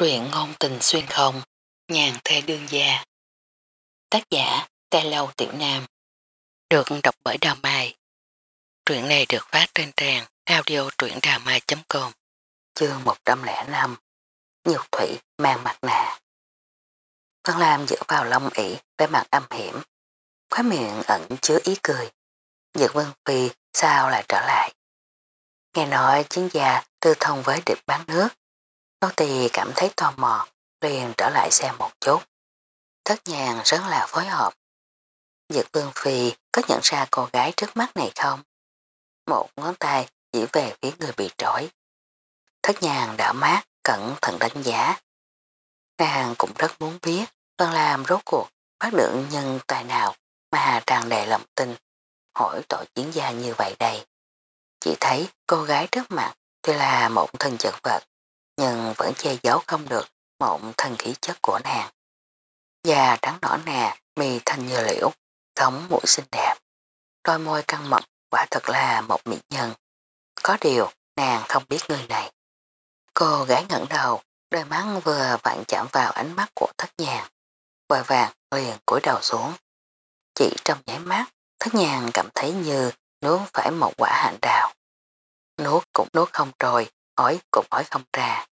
Truyện ngôn tình xuyên không, nhàn thê đương gia. Tác giả, Tê Lâu Tiểu Nam. Được đọc bởi Đào Mai. Truyện này được phát trên trang audio truyệnđàmai.com Chương 105 Nhược Thủy mang mặt nạ Vân Lam dựa vào lông ỉ với mặt âm hiểm. Khóa miệng ẩn chứa ý cười. Nhược Vân Phi sao lại trở lại? Nghe nói chiến gia tư thông với địch bán nước Nô tỳ cảm thấy tò mò, liền trở lại xem một chút. Thất nhàng rất là phối hợp. Dược vương phi có nhận ra cô gái trước mắt này không? Một ngón tay chỉ về phía người bị trói. Thất nhàng đã mát, cẩn thận đánh giá. Nàng cũng rất muốn biết Vân làm rốt cuộc bắt được nhân tài nào mà tràn đầy lòng tin hỏi tội chiến gia như vậy đây. Chỉ thấy cô gái trước mặt tuy là một thân chật vật nhưng vẫn che giấu không được một thần khí chất của nàng. Già trắng đỏ nè, mì thanh như liễu, sống mũi xinh đẹp. Đôi môi căng mập quả thật là một mỹ nhân. Có điều, nàng không biết người này. Cô gái ngẩng đầu, đôi mắt vừa vặn chạm vào ánh mắt của thất nhàng. Vội vàng liền cúi đầu xuống. Chỉ trong nháy mắt, thất nhàng cảm thấy như nuốt phải một quả hạnh đào. Nuốt cũng nuốt không trôi, hỏi cũng hỏi không ra.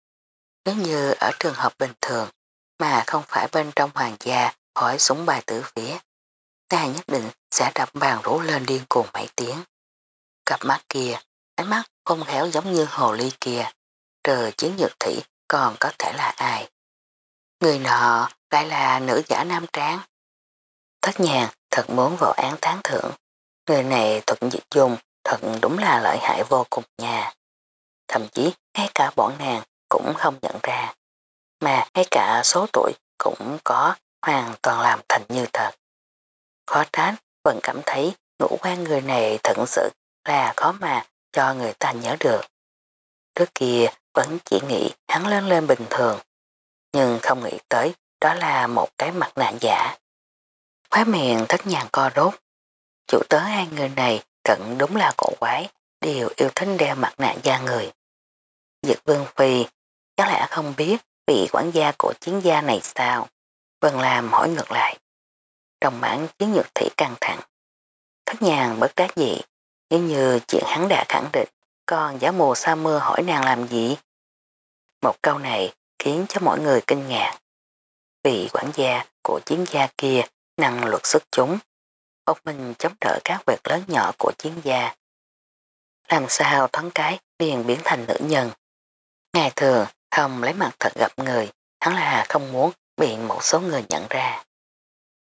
Nếu như ở trường hợp bình thường mà không phải bên trong hoàng gia hỏi súng bài tử phía, ta nhất định sẽ đập bàn rủ lên điên cuồng mấy tiếng. Cặp mắt kia, ánh mắt không khéo giống như hồ ly kia, trừ chiến nhược thủy còn có thể là ai. Người nọ lại là nữ giả nam tráng. Thất nhàng thật muốn vào án tán thưởng. Người này thuật dịch dùng thật đúng là lợi hại vô cùng nha. Thậm chí ngay cả bọn nàng cũng không nhận ra. Mà ngay cả số tuổi cũng có hoàn toàn làm thành như thật. Khó tránh vẫn cảm thấy ngũ quan người này thật sự là khó mà cho người ta nhớ được. Trước kia vẫn chỉ nghĩ hắn lên lên bình thường, nhưng không nghĩ tới đó là một cái mặt nạ giả. Khóa miệng thất nhàng co rốt. Chủ tớ hai người này cận đúng là cổ quái, đều yêu thích đeo mặt nạ da người. Dực vương phi chắc lẽ không biết vị quản gia của chiến gia này sao. Vân Lam hỏi ngược lại. Trong bản chiến nhược thị căng thẳng. Thất nhàng bất đắc dị, nếu như chuyện hắn đã khẳng định, còn giả mù sa mưa hỏi nàng làm gì? Một câu này khiến cho mọi người kinh ngạc. Vị quản gia của chiến gia kia năng luật xuất chúng. Ông mình chống đỡ các việc lớn nhỏ của chiến gia. Làm sao thoáng cái liền biến thành nữ nhân. Ngày thường không lấy mặt thật gặp người, hắn là không muốn bị một số người nhận ra.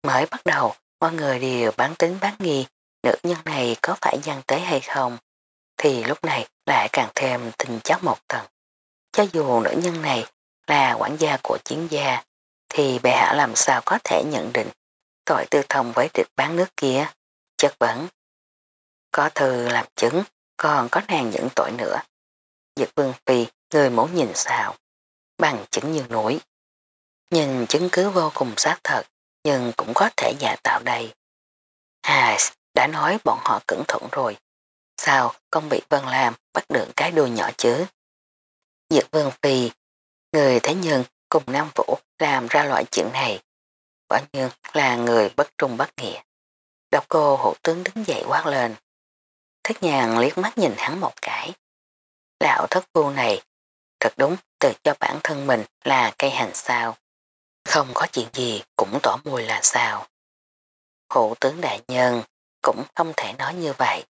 Mới bắt đầu, mọi người đều bán tính bán nghi nữ nhân này có phải gian tế hay không, thì lúc này lại càng thêm tình chắc một tầng. Cho dù nữ nhân này là quản gia của chiến gia, thì bệ hạ làm sao có thể nhận định tội tư thông với địch bán nước kia, chất vấn. Có thư làm chứng, còn có nàng những tội nữa. Dực vương phi, người mẫu nhìn xào Bằng chứng như núi. Nhìn chứng cứ vô cùng xác thật, nhưng cũng có thể giả tạo đây. À, đã nói bọn họ cẩn thận rồi. Sao không bị Vân Lam bắt được cái đuôi nhỏ chứ? Dược Vân Phi, người thế nhân cùng Nam Vũ làm ra loại chuyện này. Quả nhiên là người bất trung bất nghĩa. Đọc cô hộ tướng đứng dậy quát lên. Thất nhàng liếc mắt nhìn hắn một cái. Lão thất phu này thật đúng tự cho bản thân mình là cây hành sao. Không có chuyện gì cũng tỏ mùi là sao. Hộ tướng đại nhân cũng không thể nói như vậy.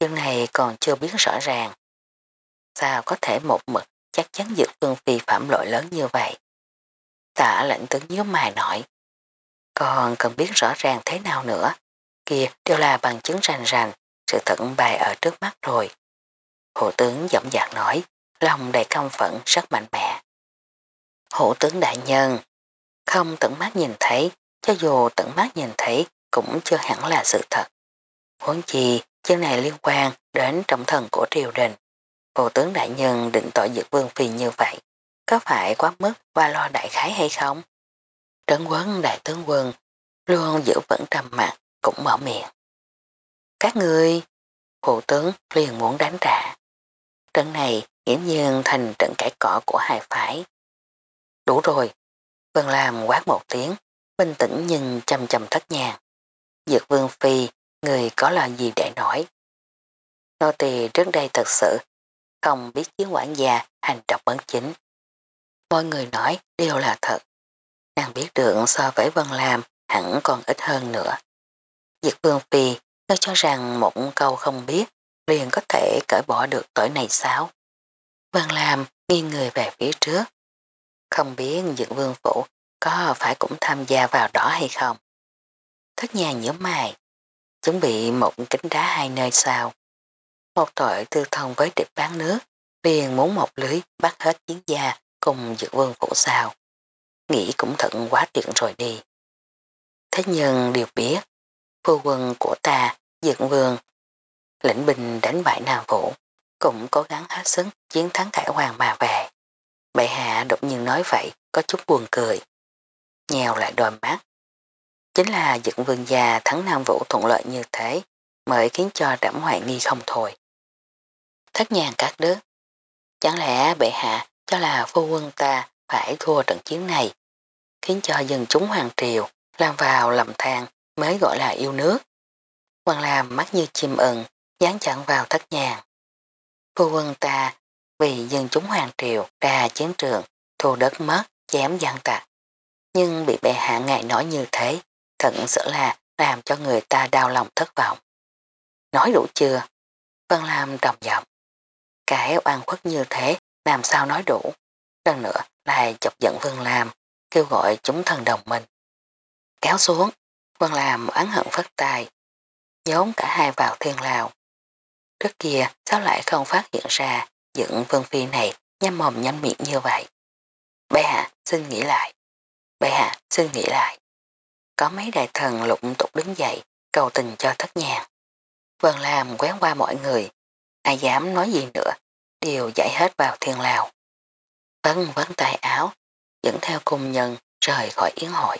Chuyện này còn chưa biết rõ ràng. Sao có thể một mực chắc chắn dược phương phi phạm lỗi lớn như vậy? Tả lệnh tướng nhớ mài nổi. Còn cần biết rõ ràng thế nào nữa. Kia đều là bằng chứng rành rành, sự thật bày ở trước mắt rồi. Hộ tướng giọng dạc nói, lòng đầy công phận rất mạnh mẽ. Hộ tướng đại nhân, không tận mắt nhìn thấy, cho dù tận mắt nhìn thấy cũng chưa hẳn là sự thật. Huống chi, chương này liên quan đến trọng thần của triều đình. Hộ tướng đại nhân định tội dược vương phi như vậy, có phải quá mức và lo đại khái hay không? Trấn quấn đại tướng quân luôn giữ vững trầm mặt cũng mở miệng. Các người, hộ tướng liền muốn đánh trả. Trận này hiển nhiên thành trận cải cỏ của hai phái. Đủ rồi. Vân Lam quát một tiếng, bình tĩnh nhìn chầm chầm thất nhàng. Dược vương phi, người có lời gì để nói. Nô tỳ trước đây thật sự không biết chiến quản gia hành động bấn chính. Mọi người nói đều là thật. Nàng biết được so với Vân Lam hẳn còn ít hơn nữa. Diệt Vương Phi, nó cho rằng một câu không biết liền có thể cởi bỏ được tội này sao? Vân Lam nghiêng người về phía trước. Không biết dựng Vương Phủ có phải cũng tham gia vào đó hay không? Thất nhà nhớ mày, chuẩn bị một kính đá hai nơi sao. Một tội tư thông với địch bán nước, liền muốn một lưới bắt hết chiến gia cùng dựng Vương Phủ sao. Nghĩ cũng thận quá tiện rồi đi. Thế nhưng điều biết, phu quân của ta, dựng Vương, lĩnh Bình đánh bại Nam Vũ, cũng cố gắng hết sức chiến thắng Khải hoàng mà về. Bệ hạ đột nhiên nói vậy, có chút buồn cười. Nhèo lại đôi mắt. Chính là dựng vương gia thắng Nam Vũ thuận lợi như thế, mới khiến cho đẫm hoài nghi không thôi. Thất nhàng các đứa. Chẳng lẽ bệ hạ cho là phu quân ta phải thua trận chiến này, khiến cho dân chúng hoàng triều làm vào lầm than mới gọi là yêu nước. Hoàng làm mắt như chim ừng, dán chặn vào thất nhàng. Phu quân ta vì dân chúng hoàng triều ra chiến trường, thù đất mất, chém gian tạc. Nhưng bị bệ hạ ngại nói như thế, thật sự là làm cho người ta đau lòng thất vọng. Nói đủ chưa? Vân Lam trầm giọng. Cái oan khuất như thế, làm sao nói đủ? Lần nữa lại chọc giận Vân Lam, kêu gọi chúng thần đồng mình. Kéo xuống, Vân Lam oán hận phất tài, nhóm cả hai vào thiên lào. Trước kia, sao lại không phát hiện ra dựng vương Phi này nhắm mồm nhắm miệng như vậy. Bệ hạ, xin nghĩ lại. Bệ hạ, xin nghĩ lại. Có mấy đại thần lụng tục đứng dậy, cầu tình cho thất nhàng. Vân làm quén qua mọi người. Ai dám nói gì nữa. Đều giải hết vào thiên lao. Vân vấn tay áo, dẫn theo cung nhân rời khỏi yến hội.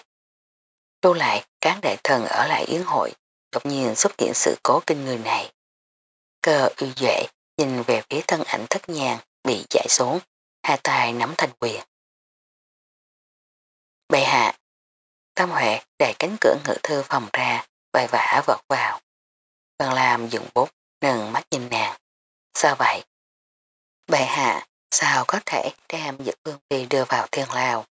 Lưu lại các đại thần ở lại yến hội, đột nhiên xuất hiện sự cố kinh người này. Cơ ưu duệ nhìn về phía thân ảnh thất nhàng bị chạy xuống, hai tay nắm thành quyền. Bệ hạ, tam Huệ đẩy cánh cửa ngự thư phòng ra, bài vã vọt vào. Văn Lam dùng bút, nâng mắt nhìn nàng. Sao vậy? Bệ hạ, sao có thể đem dựng vương phi đưa vào thiên lao?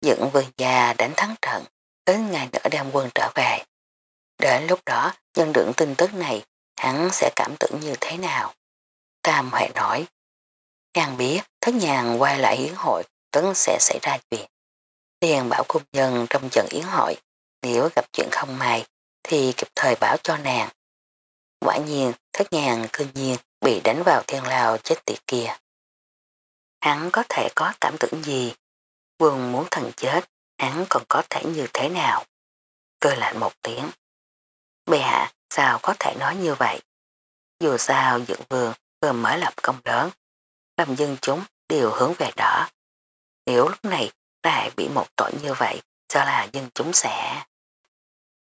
Dựng vương gia đánh thắng trận, đến ngày nữa đem quân trở về. Đến lúc đó, nhân được tin tức này, hắn sẽ cảm tưởng như thế nào? Tam Huệ nói, nàng biết thất nhàng quay lại yến hội tấn sẽ xảy ra chuyện. Tiền bảo cung nhân trong trận yến hội, nếu gặp chuyện không may thì kịp thời bảo cho nàng. Quả nhiên thất nhàng cư nhiên bị đánh vào thiên lao chết tiệt kia. Hắn có thể có cảm tưởng gì? Vương muốn thần chết, hắn còn có thể như thế nào? Cơ lạnh một tiếng. Bệ hạ, sao có thể nói như vậy? Dù sao dựng vương vừa mới lập công lớn, làm dân chúng đều hướng về đó. Nếu lúc này lại bị một tội như vậy, cho là dân chúng sẽ...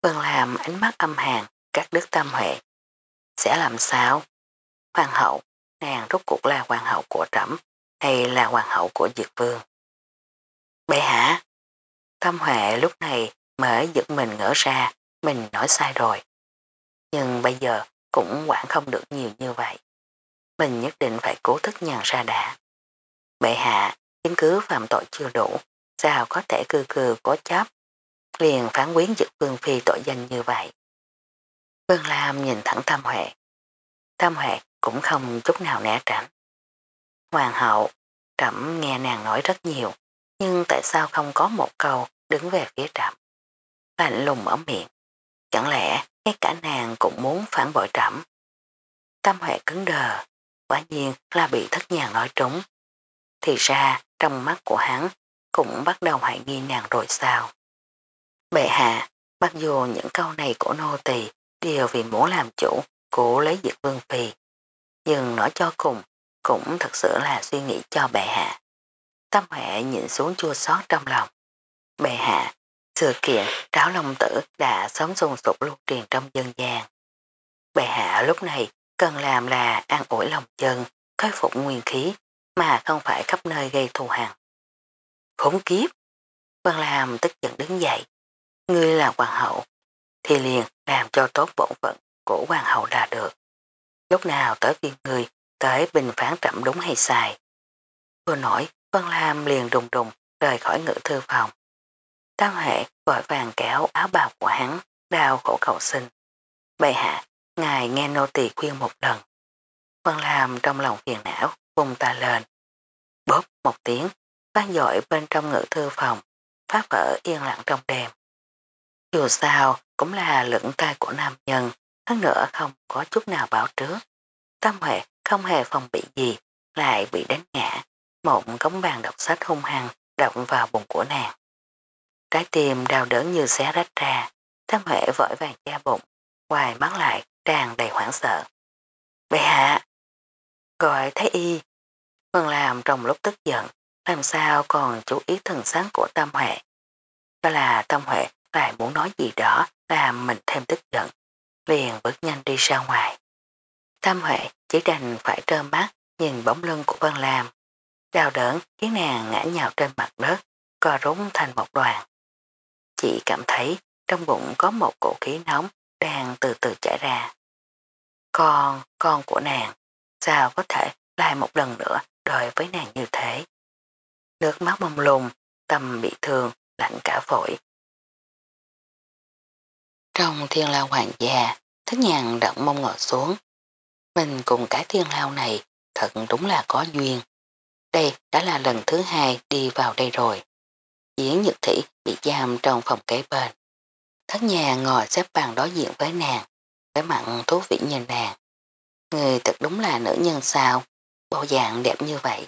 Vân làm ánh mắt âm hàn, các đức tam huệ. Sẽ làm sao? Hoàng hậu, nàng rốt cuộc là hoàng hậu của trẫm hay là hoàng hậu của Dược Vương? Bệ hạ, tâm huệ lúc này mới giật mình ngỡ ra, mình nói sai rồi. Nhưng bây giờ cũng quản không được nhiều như vậy. Mình nhất định phải cố thức nhàn ra đã. Bệ hạ, chứng cứ phạm tội chưa đủ, sao có thể cư cư cố chấp, liền phán quyến dực vương phi tội danh như vậy. Vương Lam nhìn thẳng Tam Huệ. Tam Huệ cũng không chút nào né tránh. Hoàng hậu, trẫm nghe nàng nói rất nhiều, nhưng tại sao không có một câu đứng về phía trẫm? Lạnh lùng ở miệng. Chẳng lẽ ngay cả nàng cũng muốn phản bội trẫm? Tâm Huệ cứng đờ, quả nhiên là bị thất nhà nói trúng. Thì ra, trong mắt của hắn cũng bắt đầu hoài nghi nàng rồi sao. Bệ hạ, mặc dù những câu này của nô tỳ đều vì muốn làm chủ của lấy diệt vương phi, nhưng nói cho cùng cũng thật sự là suy nghĩ cho bệ hạ. Tâm hệ nhìn xuống chua xót trong lòng. Bệ hạ, sự kiện tráo long tử đã sớm dùng sụp lưu truyền trong dân gian. Bệ hạ lúc này cần làm là an ủi lòng chân, khôi phục nguyên khí, mà không phải khắp nơi gây thù hằn. Khốn kiếp! Văn Lam tức giận đứng dậy. Ngươi là hoàng hậu, thì liền làm cho tốt bổn phận của hoàng hậu là được. Lúc nào tới viên người tới bình phán trậm đúng hay sai. Vừa nổi, Văn Lam liền đùng đùng rời khỏi ngự thư phòng. Tam hệ vội vàng kéo áo bào của hắn, đào khổ cầu sinh. Bệ hạ, ngài nghe nô tỳ khuyên một lần. Văn Lam trong lòng phiền não, vùng ta lên. Bóp một tiếng, phát dội bên trong ngự thư phòng, phát vỡ yên lặng trong đêm. Dù sao, cũng là lưỡng tay của nam nhân, hơn nữa không có chút nào bảo trước. Tam Huệ không hề phòng bị gì, lại bị đánh ngã. Một cống bàn đọc sách hung hăng động vào bụng của nàng. Trái tim đau đớn như xé rách ra, Tâm Huệ vội vàng che bụng, hoài mắng lại, tràn đầy hoảng sợ. Bệ hạ! Gọi thấy y. Vân làm trong lúc tức giận, làm sao còn chú ý thần sáng của Tâm Huệ. Đó là Tâm Huệ lại muốn nói gì đó làm mình thêm tức giận, liền bước nhanh đi ra ngoài. Tâm Huệ chỉ đành phải trơ mắt nhìn bóng lưng của Vân Lam. đào đớn khiến nàng ngã nhào trên mặt đất, co rúng thành một đoàn. Chị cảm thấy trong bụng có một cổ khí nóng đang từ từ chảy ra. Con, con của nàng, sao có thể lại một lần nữa đòi với nàng như thế? Nước mắt mông lùng, tâm bị thương, lạnh cả phổi. Trong thiên lao hoàng gia, thích nhàn đặt mông ngồi xuống. Mình cùng cái thiên lao này thật đúng là có duyên. Đây đã là lần thứ hai đi vào đây rồi. Diễn Nhược Thị bị giam trong phòng kế bên. Thất nhà ngồi xếp bàn đối diện với nàng, với mặn thú vị nhìn nàng. Người thật đúng là nữ nhân sao, bộ dạng đẹp như vậy.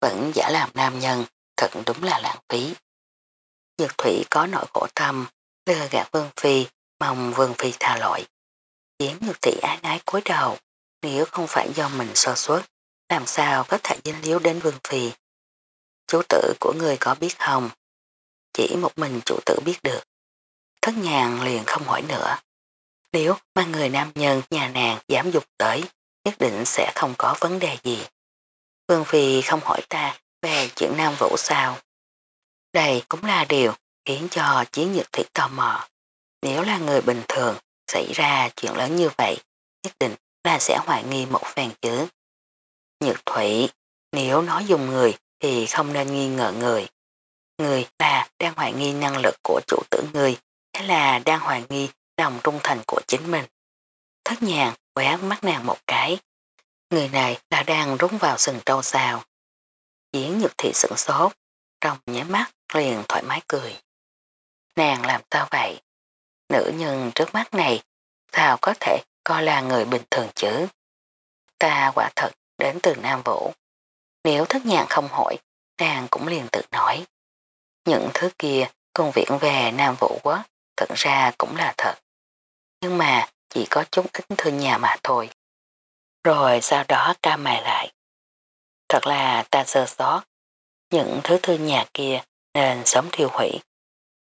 Vẫn giả làm nam nhân, thật đúng là lãng phí. Nhược Thủy có nội khổ tâm, lừa gạt Vương Phi, mong Vương Phi tha lỗi. Diễn Nhược Thị ái nái cúi đầu, nếu không phải do mình so suốt, làm sao có thể dính liếu đến Vương Phi. Chú tử của người có biết không? Chỉ một mình chủ tử biết được. Thất nhàng liền không hỏi nữa. Nếu mà người nam nhân nhà nàng dám dục tới, nhất định sẽ không có vấn đề gì. Vương Phi không hỏi ta về chuyện Nam Vũ sao. Đây cũng là điều khiến cho chiến nhật thủy tò mò. Nếu là người bình thường xảy ra chuyện lớn như vậy, nhất định là sẽ hoài nghi một phen chứ. Nhật thủy, nếu nói dùng người thì không nên nghi ngờ người. Người là đang hoài nghi năng lực của chủ tử người hay là đang hoài nghi lòng trung thành của chính mình. Thất nhàng quét mắt nàng một cái. Người này là đang rúng vào sừng trâu xào, Diễn nhược thị sửng sốt, trong nháy mắt liền thoải mái cười. Nàng làm sao vậy? Nữ nhân trước mắt này sao có thể coi là người bình thường chứ? Ta quả thật đến từ Nam Vũ. Nếu thất nhàng không hỏi, nàng cũng liền tự nói. Những thứ kia công viện về Nam Vũ quốc thật ra cũng là thật. Nhưng mà chỉ có chút ít thư nhà mà thôi. Rồi sau đó ca mày lại. Thật là ta sơ sót. Những thứ thư nhà kia nên sớm thiêu hủy.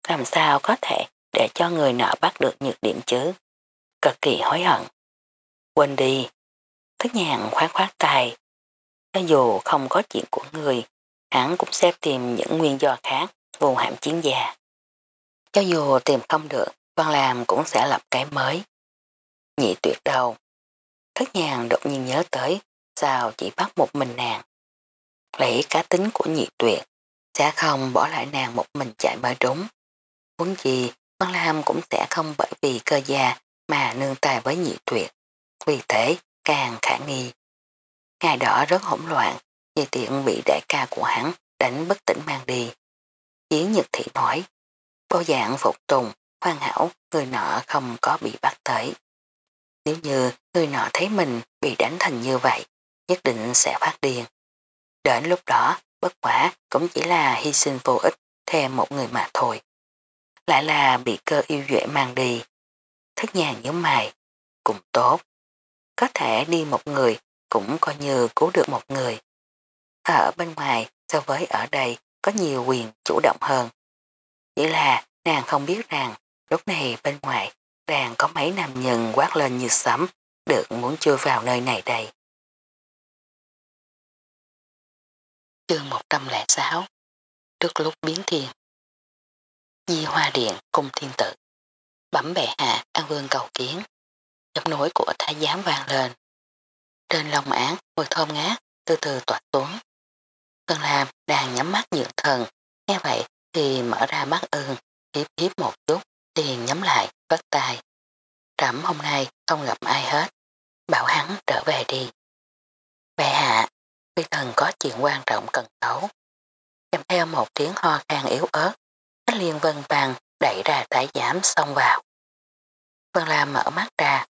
Làm sao có thể để cho người nọ bắt được nhược điểm chứ? Cực kỳ hối hận. Quên đi. Thức nhàn khoát khoát tay. Cho dù không có chuyện của người, hắn cũng sẽ tìm những nguyên do khác vô hạm chiến gia. Cho dù tìm không được, văn làm cũng sẽ lập cái mới. Nhị tuyệt đầu. Thất nhàn đột nhiên nhớ tới, sao chỉ bắt một mình nàng. Lấy cá tính của nhị tuyệt, sẽ không bỏ lại nàng một mình chạy mới đúng. Quấn gì, Văn Lam cũng sẽ không bởi vì cơ gia mà nương tài với nhị tuyệt. Vì thế, càng khả nghi. Ngày đó rất hỗn loạn, vì tiện bị đại ca của hắn đánh bất tỉnh mang đi. Chỉ Nhật Thị nói, bao dạng phục tùng, hoàn hảo, người nọ không có bị bắt tới. Nếu như người nọ thấy mình bị đánh thành như vậy, nhất định sẽ phát điên. Đến lúc đó, bất quả cũng chỉ là hy sinh vô ích thêm một người mà thôi. Lại là bị cơ yêu duệ mang đi. Thất nhàng nhớ mày, cũng tốt. Có thể đi một người cũng coi như cứu được một người. Ở bên ngoài so với ở đây có nhiều quyền chủ động hơn. Chỉ là nàng không biết rằng lúc này bên ngoài đang có mấy nam nhân quát lên như sấm, được muốn chui vào nơi này đây. Chương 106 trước lúc biến thiên. Di hoa điện cung thiên tử. Bẩm bệ hạ an vương cầu kiến. Giọng nối của thái giám vang lên. Trên lòng án mùi thơm ngát, từ từ tỏa xuống. Vân Lam đang nhắm mắt nhược thần. Nghe vậy thì mở ra mắt ưng, hiếp hiếp một chút, liền nhắm lại, vất tay. Trẩm hôm nay không gặp ai hết. Bảo hắn trở về đi. Bè hạ, phi thần có chuyện quan trọng cần tấu. Kèm theo một tiếng ho khan yếu ớt, Cách liên vân bằng đẩy ra tải giảm xông vào. Vân Lam mở mắt ra.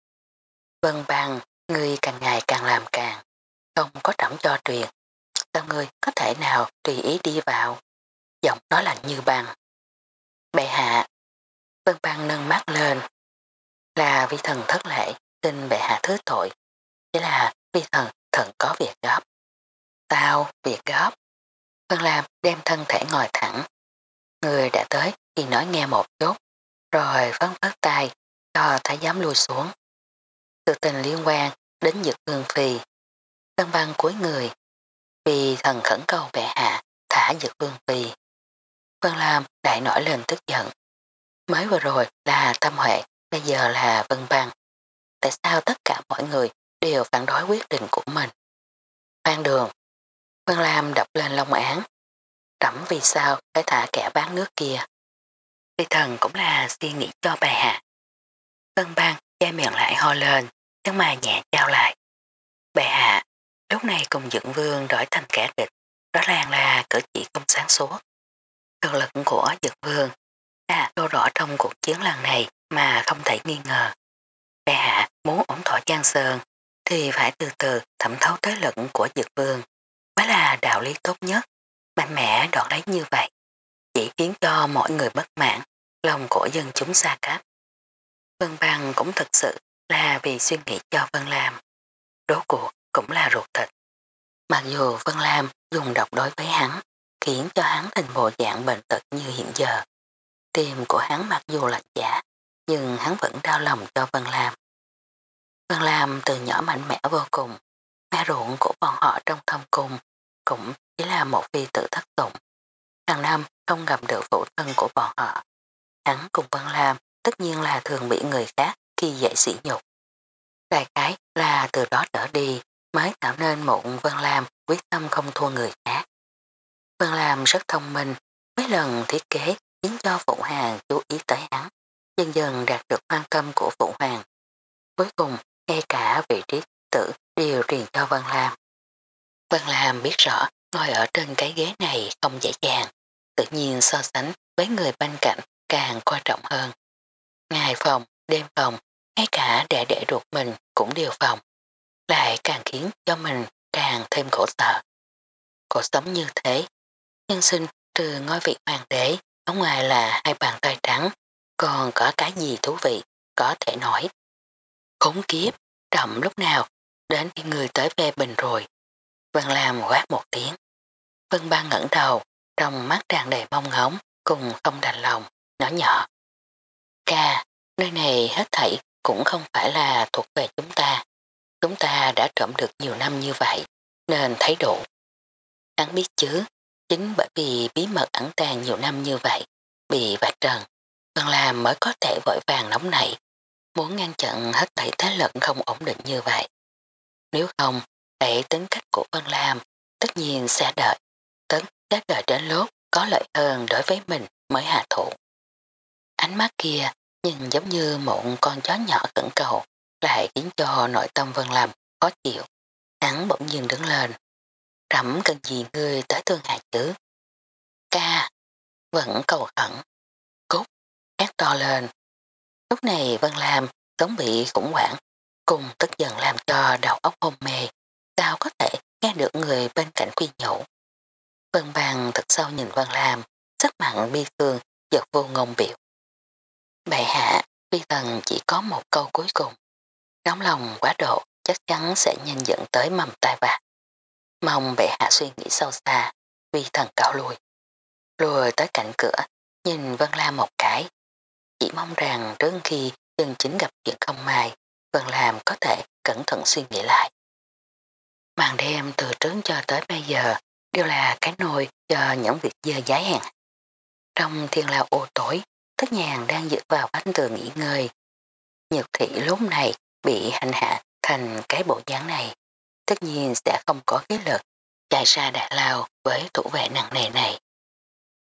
Vân bằng, người càng ngày càng làm càng, không có trẩm cho truyền. Sao người có thể nào tùy ý đi vào? Giọng đó lạnh như băng. Bệ hạ, Vân băng nâng mắt lên. Là vi thần thất lễ, xin bệ hạ thứ tội. Chỉ là vi thần thần có việc gấp. Tao, việc gấp. Vân Lam đem thân thể ngồi thẳng. Người đã tới thì nói nghe một chút, rồi phấn phất tay cho thái giám lui xuống. Sự tình liên quan đến dược hương phì Vân băng cuối người, vì thần khẩn cầu bệ hạ thả dược vương phi. Vân Lam đại nổi lên tức giận. Mới vừa rồi là tâm huệ, bây giờ là vân băng. Tại sao tất cả mọi người đều phản đối quyết định của mình? Phan đường. Vân Lam đập lên long án. Trẫm vì sao phải thả kẻ bán nước kia. Phi thần cũng là suy nghĩ cho bệ hạ. Vân băng che miệng lại ho lên, nhưng mà nhẹ trao lại. Bệ hạ, lúc này cùng dựng vương đổi thành kẻ địch, rõ ràng là cử chỉ không sáng suốt. Thực lực của dực vương đã đô rõ trong cuộc chiến lần này mà không thể nghi ngờ. Bệ hạ muốn ổn thỏa Giang Sơn thì phải từ từ thẩm thấu tới lực của dực vương mới là đạo lý tốt nhất. Mạnh mẽ đoạt lấy như vậy chỉ khiến cho mọi người bất mãn, lòng của dân chúng xa cách. Vân Băng cũng thật sự là vì suy nghĩ cho Vân Lam. Đố cuộc cũng là ruột thịt. Mặc dù Vân Lam dùng độc đối với hắn, khiến cho hắn thành bộ dạng bệnh tật như hiện giờ. Tim của hắn mặc dù lạnh giả, nhưng hắn vẫn đau lòng cho Vân Lam. Vân Lam từ nhỏ mạnh mẽ vô cùng, mẹ ruộng của bọn họ trong thâm cung cũng chỉ là một phi tử thất tụng. Hàng năm không gặp được phụ thân của bọn họ. Hắn cùng Vân Lam tất nhiên là thường bị người khác khi dạy sỉ nhục. Đại cái là từ đó trở đi mới tạo nên một Vân Lam quyết tâm không thua người khác. Vân Lam rất thông minh, mấy lần thiết kế khiến cho Phụ Hoàng chú ý tới hắn, dần dần đạt được quan tâm của Phụ Hoàng. Cuối cùng, ngay cả vị trí tử đều truyền cho Vân Lam. Vân Lam biết rõ ngồi ở trên cái ghế này không dễ dàng, tự nhiên so sánh với người bên cạnh càng quan trọng hơn. Ngày phòng, đêm phòng, ngay cả đệ đệ ruột mình cũng đều phòng, lại càng khiến cho mình càng thêm khổ sở. Cuộc sống như thế, nhân sinh trừ ngôi vị hoàng đế, ở ngoài là hai bàn tay trắng, còn có cái gì thú vị có thể nói. Khốn kiếp, trọng lúc nào, đến khi người tới về bình rồi. Vân làm quát một tiếng. Vân ba ngẩn đầu, trong mắt tràn đầy mong ngóng, cùng không đành lòng, nhỏ nhỏ. Ca, nơi này hết thảy cũng không phải là thuộc về chúng ta. Chúng ta đã trộm được nhiều năm như vậy, nên thấy đủ. Hắn biết chứ, chính bởi vì bí mật ẩn tàng nhiều năm như vậy, bị vạch trần, còn làm mới có thể vội vàng nóng nảy, muốn ngăn chặn hết thảy thế lực không ổn định như vậy. Nếu không, để tính cách của Vân Lam, tất nhiên sẽ đợi, tấn sẽ đợi đến lúc có lợi hơn đối với mình mới hạ thủ. Ánh mắt kia nhìn giống như một con chó nhỏ cẩn cầu, lại khiến cho nội tâm Vân Lam khó chịu. Hắn bỗng nhiên đứng lên. Rắm cần gì ngươi tới thương hại chứ? Ca, vẫn cầu khẩn. Cúc, hát to lên. Lúc này Vân Lam giống bị khủng hoảng, cùng tức giận làm cho đầu óc hôn mê. Sao có thể nghe được người bên cạnh khuyên nhủ. Vân Bằng thật sâu nhìn Vân Lam, sắc mặn bi thương, giật vô ngôn biểu. Bệ hạ, vi thần chỉ có một câu cuối cùng. Nóng lòng quá độ chắc chắn sẽ nhanh dẫn tới mầm tai vạc. Mong bệ hạ suy nghĩ sâu xa, vi thần cáo lui. Lùi tới cạnh cửa, nhìn Vân La một cái. Chỉ mong rằng trước khi chân chính gặp chuyện không may, Vân Lam có thể cẩn thận suy nghĩ lại. Màn đêm từ trớn cho tới bây giờ đều là cái nồi cho những việc dơ giái hèn. Trong thiên lao ô tối, thất nhàng đang dựa vào bánh tường nghỉ ngơi. Nhược thị lúc này bị hành hạ thành cái bộ dáng này, tất nhiên sẽ không có khí lực chạy ra đại lao với thủ vệ nặng nề này.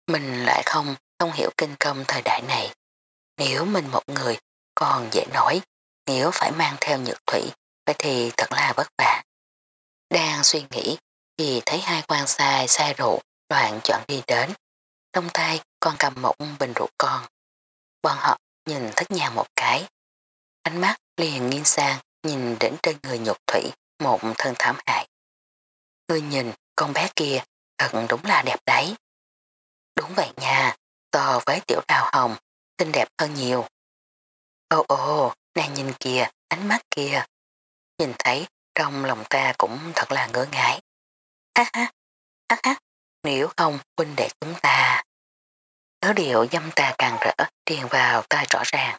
Mình lại không không hiểu kinh công thời đại này. Nếu mình một người còn dễ nói, nếu phải mang theo nhược thủy, vậy thì thật là vất vả. Đang suy nghĩ thì thấy hai quan sai sai rượu đoạn chọn đi đến. Trong tay còn cầm một bình rượu con. Bọn họ nhìn thất nhà một cái. Ánh mắt liền nghiêng sang nhìn đến trên người nhục thủy một thân thảm hại. Ngươi nhìn con bé kia thật đúng là đẹp đấy. Đúng vậy nha, so với tiểu đào hồng, xinh đẹp hơn nhiều. Ô ô, nàng nhìn kìa, ánh mắt kìa. Nhìn thấy trong lòng ta cũng thật là ngỡ ngái. Á á, á á, nếu không huynh đệ chúng ta. Ở điệu dâm ta càng rỡ truyền vào tai rõ ràng.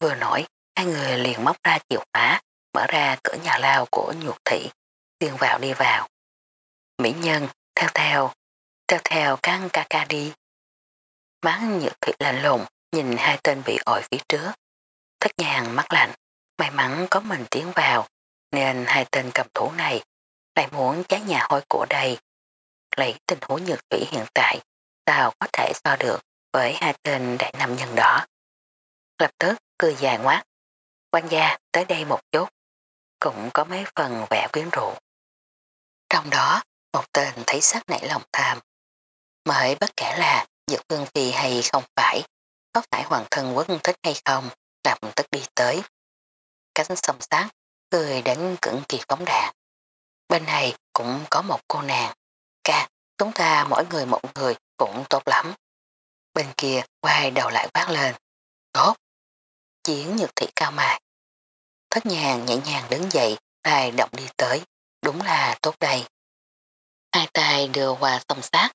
Vừa nổi, hai người liền móc ra chìa khóa, mở ra cửa nhà lao của nhuột thị, xuyên vào đi vào. Mỹ nhân, theo theo, theo theo căng ca ca đi. Má nhược thị lạnh lùng, nhìn hai tên bị ổi phía trước. Thất nhàng mắt lạnh, may mắn có mình tiến vào, nên hai tên cầm thủ này lại muốn cháy nhà hôi của đây. Lấy tình huống nhược thủy hiện tại, sao có thể so được với hai tên đại nam nhân đó. Lập tức cười dài ngoát, quan gia tới đây một chút, cũng có mấy phần vẻ quyến rũ. Trong đó, một tên thấy sắc nảy lòng tham. Mới bất kể là dược vương phi hay không phải, có phải hoàng thân quốc thích hay không, lập tức đi tới. Cánh sông sát, cười đến cứng kỳ phóng đạn. Bên này cũng có một cô nàng. Ca, chúng ta mỗi người một người cũng tốt lắm. Bên kia quay đầu lại quát lên. Tốt. Chiến nhược thị cao mài. Thất nhàng nhẹ nhàng đứng dậy, tài động đi tới. Đúng là tốt đây. Hai tay đưa qua sông sát.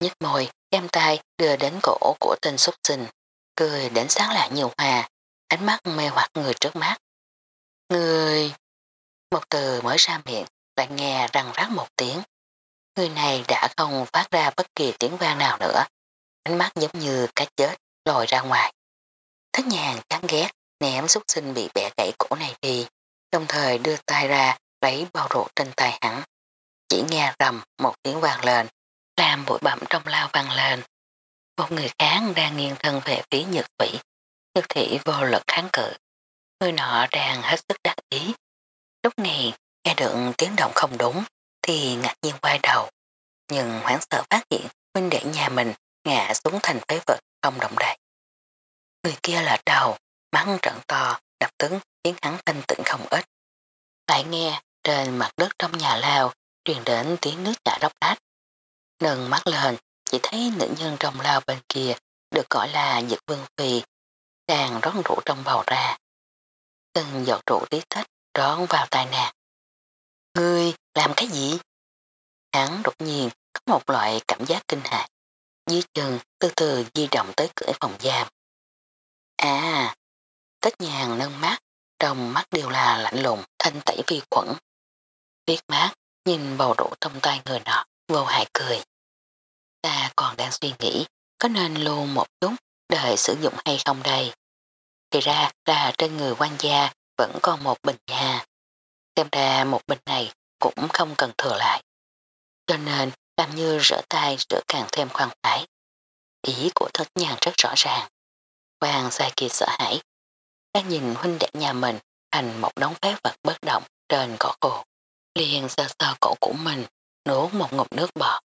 nhếch môi, đem tay đưa đến cổ của tên xúc sinh. Cười đến sáng lạ nhiều hòa, ánh mắt mê hoặc người trước mắt. Người... Một từ mới ra miệng, lại nghe răng rắc một tiếng. Người này đã không phát ra bất kỳ tiếng vang nào nữa. Ánh mắt giống như cá chết, lòi ra ngoài. Thất nhàng chán ghét, ném xúc sinh bị bẻ gãy cổ này đi, đồng thời đưa tay ra lấy bao rượu trên tay hắn. Chỉ nghe rầm một tiếng vang lên, làm bụi bậm trong lao vang lên. Một người khác đang nghiêng thân về phía nhược vĩ, nhược thị vô lực kháng cự. Người nọ đang hết sức đắc ý. Lúc này nghe được tiếng động không đúng thì ngạc nhiên quay đầu. Nhưng hoảng sợ phát hiện huynh đệ nhà mình ngã xuống thành phế vật không động đậy. Người kia là đầu, bắn trận to, đập tướng khiến hắn thanh tịnh không ít. Lại nghe trên mặt đất trong nhà lao truyền đến tiếng nước chả róc rách. Nâng mắt lên, chỉ thấy nữ nhân trong lao bên kia được gọi là Nhật Vương Phi, đang rót rượu trong bầu ra. Từng giọt rượu tí tách, rón vào tai nàng. Ngươi làm cái gì? Hắn đột nhiên có một loại cảm giác kinh hại. Dưới chân từ từ di động tới cửa phòng giam. À, tất nhàn nâng mắt, trong mắt đều là lạnh lùng, thanh tẩy vi khuẩn. Viết mát, nhìn bầu rượu trong tay người nọ, vô hại cười. Ta còn đang suy nghĩ, có nên lưu một chút, đợi sử dụng hay không đây? Thì ra là trên người quan gia vẫn còn một bình nhà. Xem ra một bình này cũng không cần thừa lại. Cho nên làm như rửa tay rửa càng thêm khoan khoái. Ý của thất nhàng rất rõ ràng. Hoàng sai kia sợ hãi. Đang nhìn huynh đệ nhà mình thành một đống phế vật bất động trên cỏ khô. Liền sơ sơ cổ của mình, nuốt một ngụm nước bọt.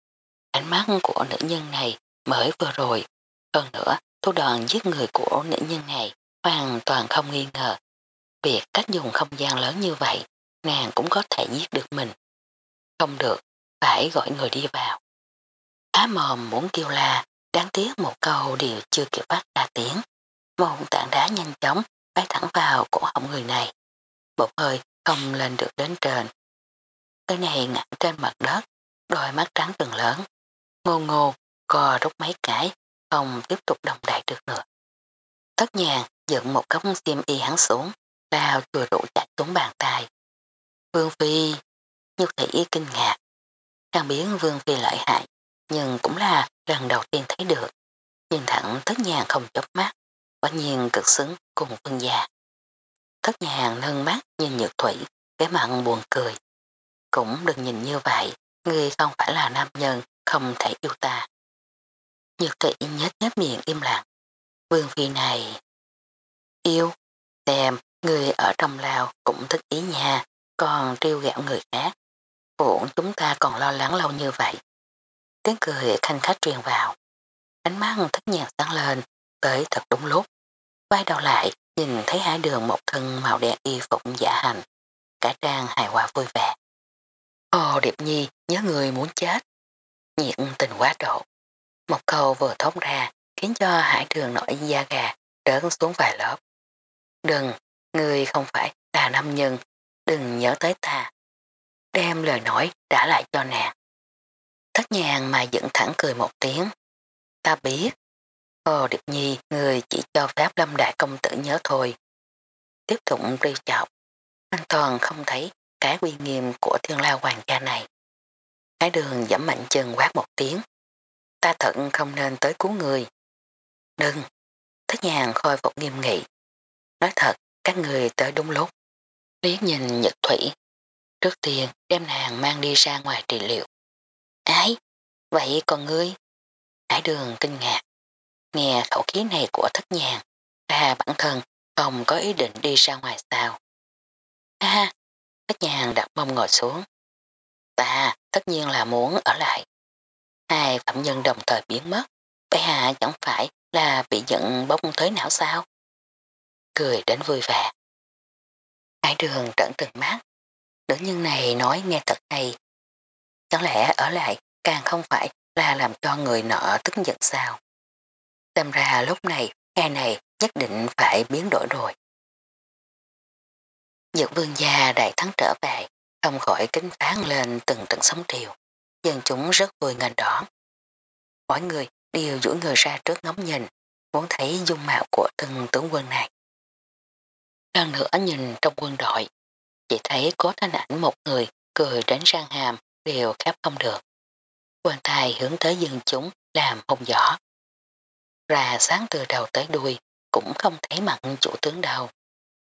Ánh mắt của nữ nhân này mới vừa rồi. Hơn nữa, thủ đoạn giết người của nữ nhân này hoàn toàn không nghi ngờ. Việc cách dùng không gian lớn như vậy, nàng cũng có thể giết được mình. Không được, phải gọi người đi vào. Á mồm muốn kêu la, đáng tiếc một câu đều chưa kịp phát ra tiếng. Một tảng đá nhanh chóng bay thẳng vào cổ họng người này. bột hơi không lên được đến trên. Cái này ngã trên mặt đất, đôi mắt trắng từng lớn. Ngô ngô, co rút mấy cái, không tiếp tục đồng đại được nữa. Tất nhàng dựng một cốc xiêm y hắn xuống, lao chùa rượu chạy xuống bàn tay. Vương Phi, nhục thị kinh ngạc. Càng biến Vương Phi lợi hại, nhưng cũng là lần đầu tiên thấy được. Nhìn thẳng tất nhàng không chớp mắt, quả nhiên cực xứng cùng Vương gia. Thất hàng nâng mắt nhìn nhược thủy, cái mặn buồn cười. Cũng đừng nhìn như vậy, ngươi không phải là nam nhân, không thể yêu ta. Nhược thủy nhếch nhếch miệng im lặng. Vương Phi này... Yêu, xem, người ở trong lao cũng thích ý nha, còn trêu gạo người khác. Vốn chúng ta còn lo lắng lâu như vậy. Tiếng cười khanh khách truyền vào. Ánh mắt thất nhạc sáng lên, tới thật đúng lúc. Quay đầu lại, nhìn thấy hai đường một thân màu đen y phục giả hành. Cả trang hài hòa vui vẻ. Ồ Điệp Nhi nhớ người muốn chết. Nhiệt tình quá độ. Một câu vừa thốt ra khiến cho hải đường nổi da gà đớn xuống vài lớp. Đừng, người không phải là nam nhân, đừng nhớ tới ta. Đem lời nói trả lại cho nàng. Thất nhàng mà dựng thẳng cười một tiếng. Ta biết. Hồ Điệp Nhi, người chỉ cho phép lâm đại công tử nhớ thôi. Tiếp tục rêu chọc. an toàn không thấy cái uy nghiêm của thiên la hoàng gia này. Cái đường dẫm mạnh chân quát một tiếng. Ta thận không nên tới cứu người. Đừng. Thất nhàng khôi phục nghiêm nghị. Nói thật, các người tới đúng lúc. Liết nhìn Nhật Thủy. Trước tiên đem nàng mang đi ra ngoài trị liệu. Ái, vậy còn ngươi? Hải đường kinh ngạc. Nghe khẩu khí này của thất nhàng, ta bản thân không có ý định đi ra ngoài sao. Ha, thất nhàng đặt mông ngồi xuống. Ta tất nhiên là muốn ở lại. Hai phạm nhân đồng thời biến mất, bệ hạ chẳng phải là bị giận bóng tới não sao? Cười đến vui vẻ. Hải đường trợn từng mắt. Nữ nhân này nói nghe thật hay. Chẳng lẽ ở lại càng không phải là làm cho người nọ tức giận sao? Xem ra lúc này, ngày này nhất định phải biến đổi rồi. Dược vương gia đại thắng trở về, không khỏi kính phán lên từng trận sóng triều. Dân chúng rất vui ngành đỏ, Mỗi người đều duỗi người ra trước ngóng nhìn, muốn thấy dung mạo của từng tướng quân này. Lần nữa nhìn trong quân đội, chỉ thấy có thanh ảnh một người cười đến răng hàm đều khép không được. Quan tài hướng tới dân chúng làm hùng giỏ. Ra sáng từ đầu tới đuôi cũng không thấy mặt chủ tướng đâu.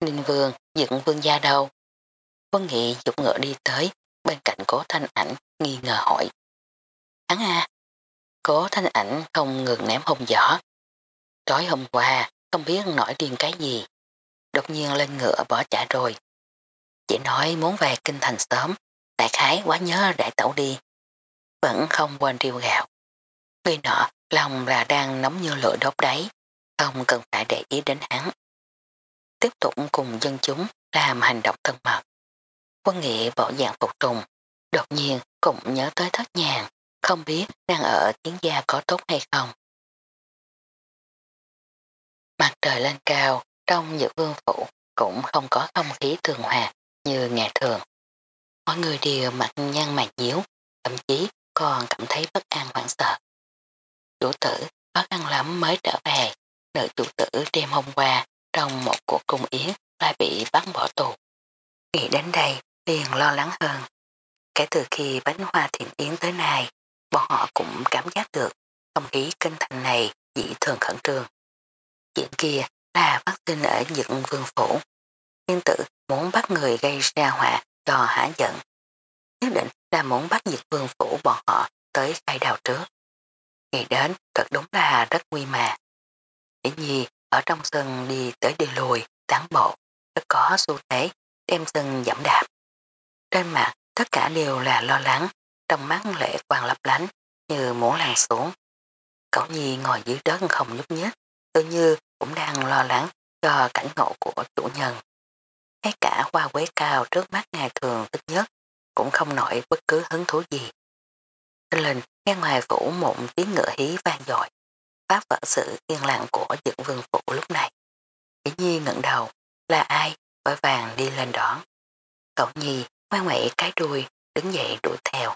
Ninh vương, dựng vương gia đâu. Quân nghị dục ngựa đi tới, bên cạnh cố thanh ảnh nghi ngờ hỏi. Hắn à, cố thanh ảnh không ngừng ném hông giỏ. Tối hôm qua, không biết nổi điên cái gì. Đột nhiên lên ngựa bỏ chạy rồi. Chỉ nói muốn về kinh thành sớm, đại khái quá nhớ đại tẩu đi. Vẫn không quên riêu gạo. Người nọ lòng là đang nóng như lửa đốt đáy, không cần phải để ý đến hắn. Tiếp tục cùng dân chúng làm hành động thân mật. Quân nghị bỏ dạng phục trùng, đột nhiên cũng nhớ tới thất nhàng, không biết đang ở tiếng gia có tốt hay không. Mặt trời lên cao, trong dự vương phủ cũng không có không khí thường hòa như ngày thường. Mọi người đều mặt nhăn mặt nhíu, thậm chí còn cảm thấy bất an hoảng sợ. Chủ tử khó khăn lắm mới trở về, nữ chủ tử đêm hôm qua trong một cuộc cung yến lại bị bắn bỏ tù. Nghĩ đến đây liền lo lắng hơn. Kể từ khi bánh hoa thiện yến tới nay, bọn họ cũng cảm giác được không khí kinh thành này dị thường khẩn trương. Chuyện kia là phát sinh ở dựng vương phủ. Nhân tử muốn bắt người gây ra họa cho hả giận. Nhất định là muốn bắt dựng vương phủ bọn họ tới khai đào trước. Nghĩ đến thật đúng là rất nguy mà. Dĩ nhi ở trong sân đi tới đi lùi, tán bộ, rất có xu thế đem sân giảm đạp. Trên mặt tất cả đều là lo lắng, trong mắt lệ quang lấp lánh như muốn làng xuống. Cậu nhi ngồi dưới đất không nhúc nhích, tự như cũng đang lo lắng cho cảnh ngộ của chủ nhân. Ngay cả hoa quế cao trước mắt ngày thường thích nhất cũng không nổi bất cứ hứng thú gì. Tinh linh nghe ngoài phủ một tiếng ngựa hí vang dội, phá vỡ sự yên lặng của dựng vương phủ lúc này. Chỉ nhi ngẩng đầu, là ai, vội vàng đi lên đón. Cậu nhi ngoan ngoại cái đuôi, đứng dậy đuổi theo.